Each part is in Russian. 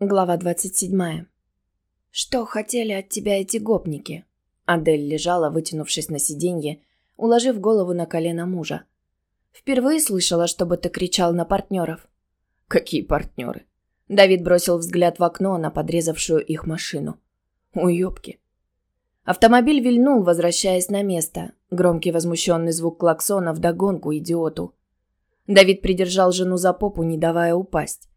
Глава 27. «Что хотели от тебя эти гопники?» Адель лежала, вытянувшись на сиденье, уложив голову на колено мужа. «Впервые слышала, чтобы ты кричал на партнеров». «Какие партнеры?» Давид бросил взгляд в окно на подрезавшую их машину. «Уёбки». Автомобиль вильнул, возвращаясь на место. Громкий возмущенный звук клаксона вдогонку идиоту. Давид придержал жену за попу, не давая упасть.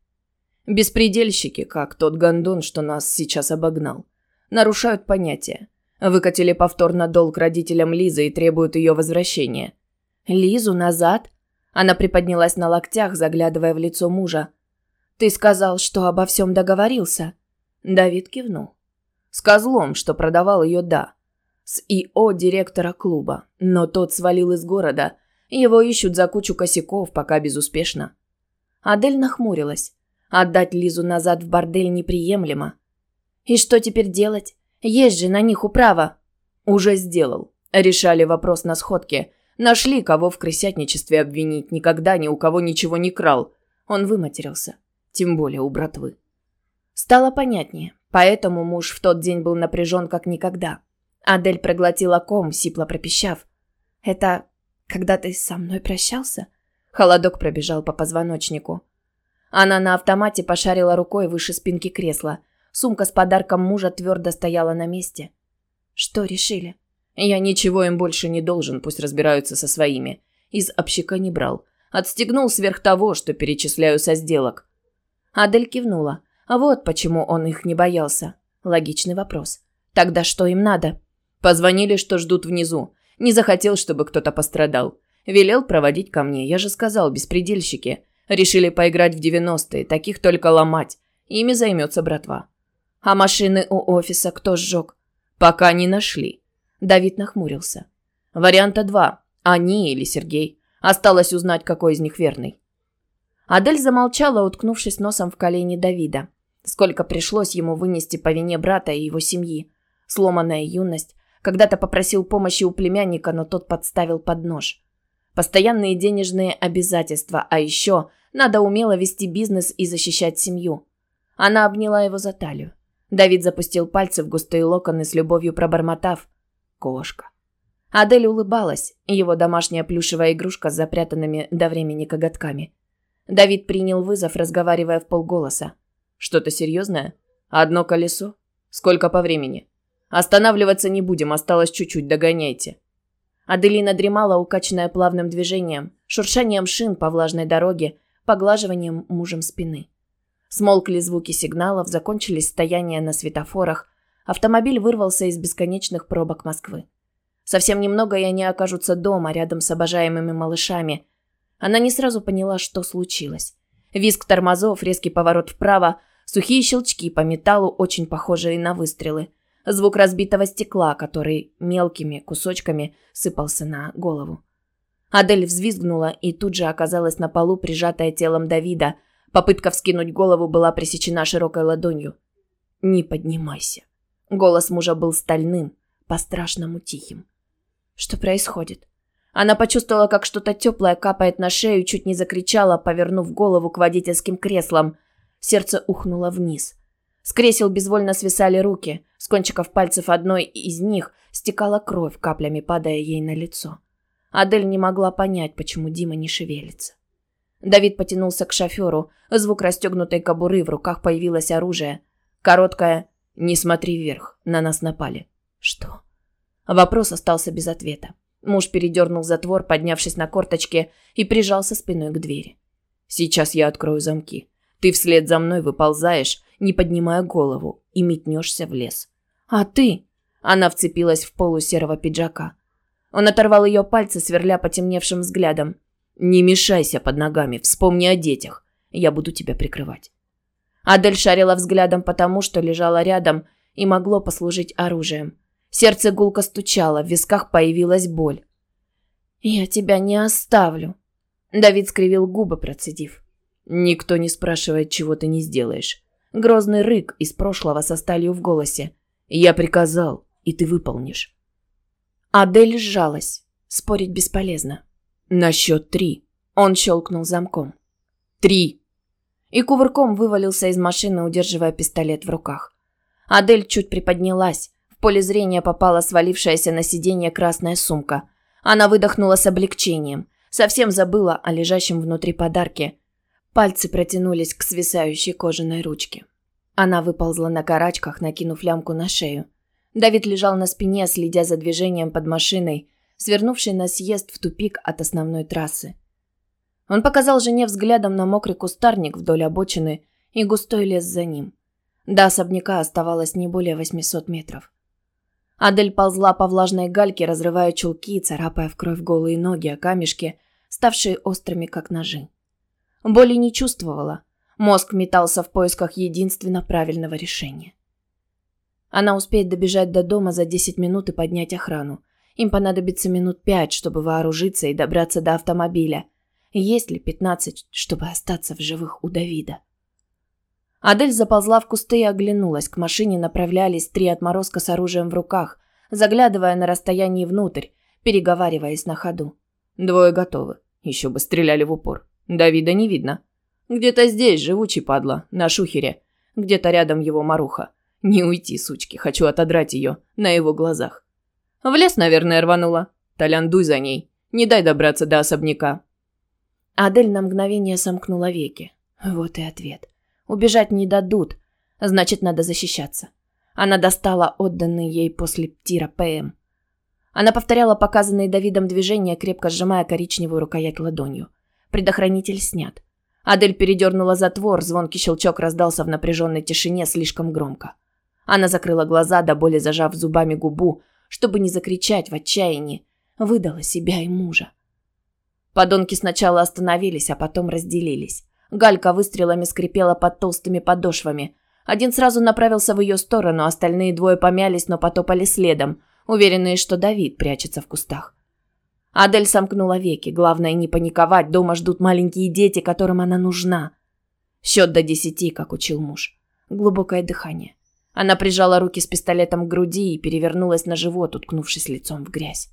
Беспредельщики, как тот гондон, что нас сейчас обогнал. Нарушают понятия. Выкатили повторно долг родителям Лизы и требуют ее возвращения. «Лизу назад?» Она приподнялась на локтях, заглядывая в лицо мужа. «Ты сказал, что обо всем договорился?» Давид кивнул. «С козлом, что продавал ее, да. С ИО директора клуба. Но тот свалил из города. Его ищут за кучу косяков, пока безуспешно». Адель нахмурилась. Отдать Лизу назад в бордель неприемлемо. И что теперь делать? Есть же на них управа. Уже сделал. Решали вопрос на сходке. Нашли, кого в крысятничестве обвинить. Никогда ни у кого ничего не крал. Он выматерился. Тем более у братвы. Стало понятнее. Поэтому муж в тот день был напряжен как никогда. Адель проглотила ком, сипло пропищав. «Это когда ты со мной прощался?» Холодок пробежал по позвоночнику. Она на автомате пошарила рукой выше спинки кресла. Сумка с подарком мужа твердо стояла на месте. Что решили? Я ничего им больше не должен, пусть разбираются со своими. Из общака не брал. Отстегнул сверх того, что перечисляю со сделок. Адель кивнула. А вот почему он их не боялся. Логичный вопрос. Тогда что им надо? Позвонили, что ждут внизу. Не захотел, чтобы кто-то пострадал. Велел проводить ко мне. Я же сказал, беспредельщики. Решили поиграть в 90-е, таких только ломать. Ими займется братва. А машины у офиса кто сжег? Пока не нашли. Давид нахмурился. Варианта два. Они или Сергей. Осталось узнать, какой из них верный. Адель замолчала, уткнувшись носом в колени Давида. Сколько пришлось ему вынести по вине брата и его семьи. Сломанная юность. Когда-то попросил помощи у племянника, но тот подставил под нож. Постоянные денежные обязательства, а еще надо умело вести бизнес и защищать семью. Она обняла его за талию. Давид запустил пальцы в густые локоны с любовью пробормотав. «Кошка». Адель улыбалась, его домашняя плюшевая игрушка с запрятанными до времени коготками. Давид принял вызов, разговаривая в полголоса. «Что-то серьезное? Одно колесо? Сколько по времени? Останавливаться не будем, осталось чуть-чуть, догоняйте». Аделина дремала, укачанная плавным движением, шуршанием шин по влажной дороге, поглаживанием мужем спины. Смолкли звуки сигналов, закончились стояния на светофорах. Автомобиль вырвался из бесконечных пробок Москвы. Совсем немного, и они окажутся дома, рядом с обожаемыми малышами. Она не сразу поняла, что случилось. Визг тормозов, резкий поворот вправо, сухие щелчки по металлу, очень похожие на выстрелы. Звук разбитого стекла, который мелкими кусочками сыпался на голову. Адель взвизгнула и тут же оказалась на полу, прижатая телом Давида. Попытка вскинуть голову была пресечена широкой ладонью. «Не поднимайся». Голос мужа был стальным, по-страшному тихим. Что происходит? Она почувствовала, как что-то теплое капает на шею, чуть не закричала, повернув голову к водительским креслам. Сердце ухнуло вниз. С кресел безвольно свисали руки. С кончиков пальцев одной из них стекала кровь, каплями падая ей на лицо. Адель не могла понять, почему Дима не шевелится. Давид потянулся к шоферу. Звук расстегнутой кобуры, в руках появилось оружие. Короткое «Не смотри вверх, на нас напали». «Что?» Вопрос остался без ответа. Муж передернул затвор, поднявшись на корточки, и прижался спиной к двери. «Сейчас я открою замки. Ты вслед за мной выползаешь, не поднимая голову, и метнешься в лес». «А ты?» Она вцепилась в полу серого пиджака. Он оторвал ее пальцы, сверля потемневшим взглядом. «Не мешайся под ногами, вспомни о детях. Я буду тебя прикрывать». Адель шарила взглядом потому, что лежала рядом и могло послужить оружием. Сердце гулко стучало, в висках появилась боль. «Я тебя не оставлю», — Давид скривил губы, процедив. «Никто не спрашивает, чего ты не сделаешь». Грозный рык из прошлого со сталью в голосе. «Я приказал, и ты выполнишь». Адель сжалась. Спорить бесполезно. «На счет три». Он щелкнул замком. «Три». и кувырком вывалился из машины, удерживая пистолет в руках. Адель чуть приподнялась. В поле зрения попала свалившаяся на сиденье красная сумка. Она выдохнула с облегчением. Совсем забыла о лежащем внутри подарке. Пальцы протянулись к свисающей кожаной ручке. Она выползла на карачках, накинув лямку на шею. Давид лежал на спине, следя за движением под машиной, свернувшей на съезд в тупик от основной трассы. Он показал жене взглядом на мокрый кустарник вдоль обочины и густой лес за ним. До особняка оставалось не более 800 метров. Адель ползла по влажной гальке, разрывая чулки, царапая в кровь голые ноги о камешки, ставшие острыми, как ножи. Боли не чувствовала. Мозг метался в поисках единственно правильного решения. Она успеет добежать до дома за 10 минут и поднять охрану. Им понадобится минут пять, чтобы вооружиться и добраться до автомобиля. Есть ли 15, чтобы остаться в живых у Давида? Адель заползла в кусты и оглянулась. К машине направлялись три отморозка с оружием в руках, заглядывая на расстоянии внутрь, переговариваясь на ходу. Двое готовы. Еще бы стреляли в упор. Давида не видно. Где-то здесь, живучий падла, на шухере. Где-то рядом его маруха. Не уйти, сучки, хочу отодрать ее на его глазах. В лес, наверное, рванула. Толян, дуй за ней. Не дай добраться до особняка. Адель на мгновение сомкнула веки. Вот и ответ. Убежать не дадут. Значит, надо защищаться. Она достала отданный ей после тира ПМ. Она повторяла показанные Давидом движения, крепко сжимая коричневую рукоять ладонью. Предохранитель снят. Адель передернула затвор, звонкий щелчок раздался в напряженной тишине слишком громко. Она закрыла глаза, до боли зажав зубами губу, чтобы не закричать в отчаянии. Выдала себя и мужа. Подонки сначала остановились, а потом разделились. Галька выстрелами скрипела под толстыми подошвами. Один сразу направился в ее сторону, остальные двое помялись, но потопали следом, уверенные, что Давид прячется в кустах. Адель сомкнула веки. Главное не паниковать, дома ждут маленькие дети, которым она нужна. Счет до десяти, как учил муж. Глубокое дыхание. Она прижала руки с пистолетом к груди и перевернулась на живот, уткнувшись лицом в грязь.